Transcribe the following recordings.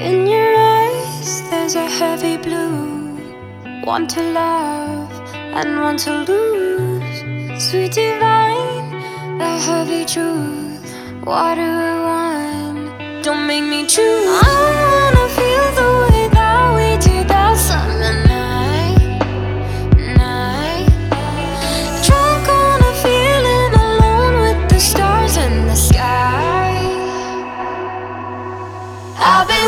In your eyes, there's a heavy blue. One to love and one to lose. Sweet divine, the heavy truth. Water or wine, don't make me choose. I wanna feel the way that we did that summer night. night. Drunk on a feeling alone with the stars in the sky. I've been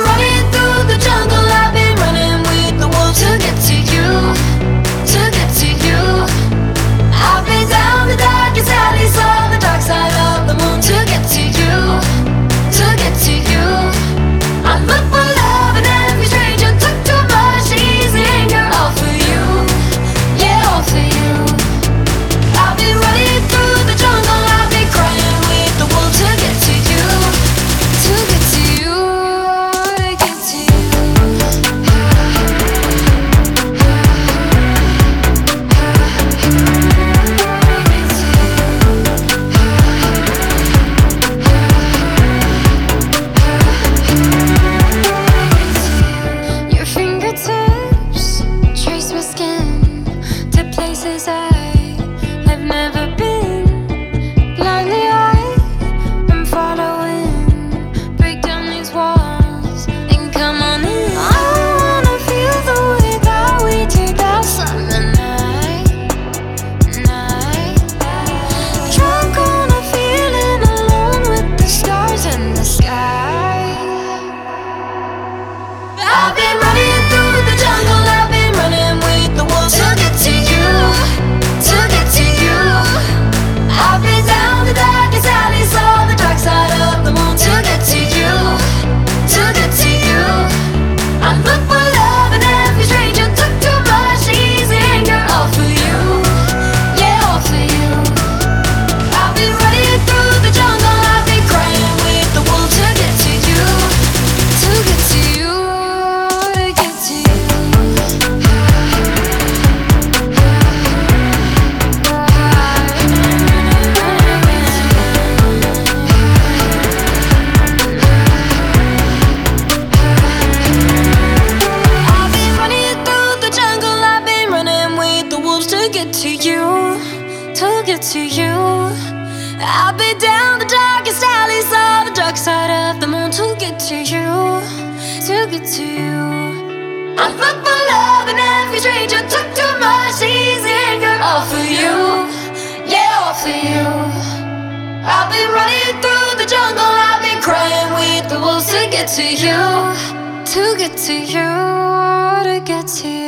to you. I've been down the darkest alleys of the dark side of the moon to get to you, to get to you. I look for love in every stranger, took too much easy anger, all for you, yeah, all for you. I've been running through the jungle, I've been crying with the wolves to get to you, to get to you, to get to you.